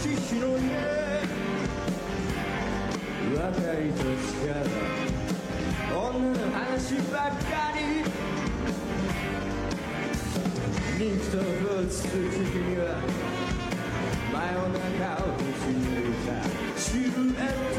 父の家若い時から女の話ばっかり。肉とぶつ時には真夜中をぶち抜いたシルエット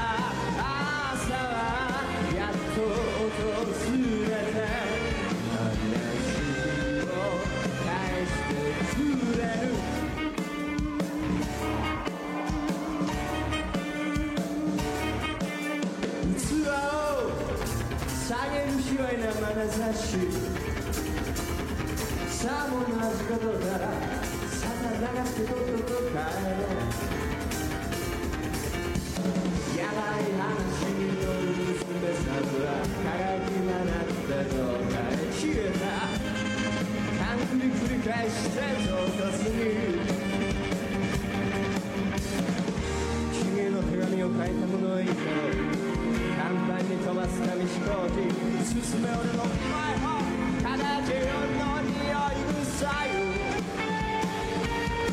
下げる卑猥な眼差しさあもう同じことだらさあ流してとっとと帰ろやばい話に乗る娘さんは鏡きがなってどうかへ消えた勘繰り繰り返して唐突る。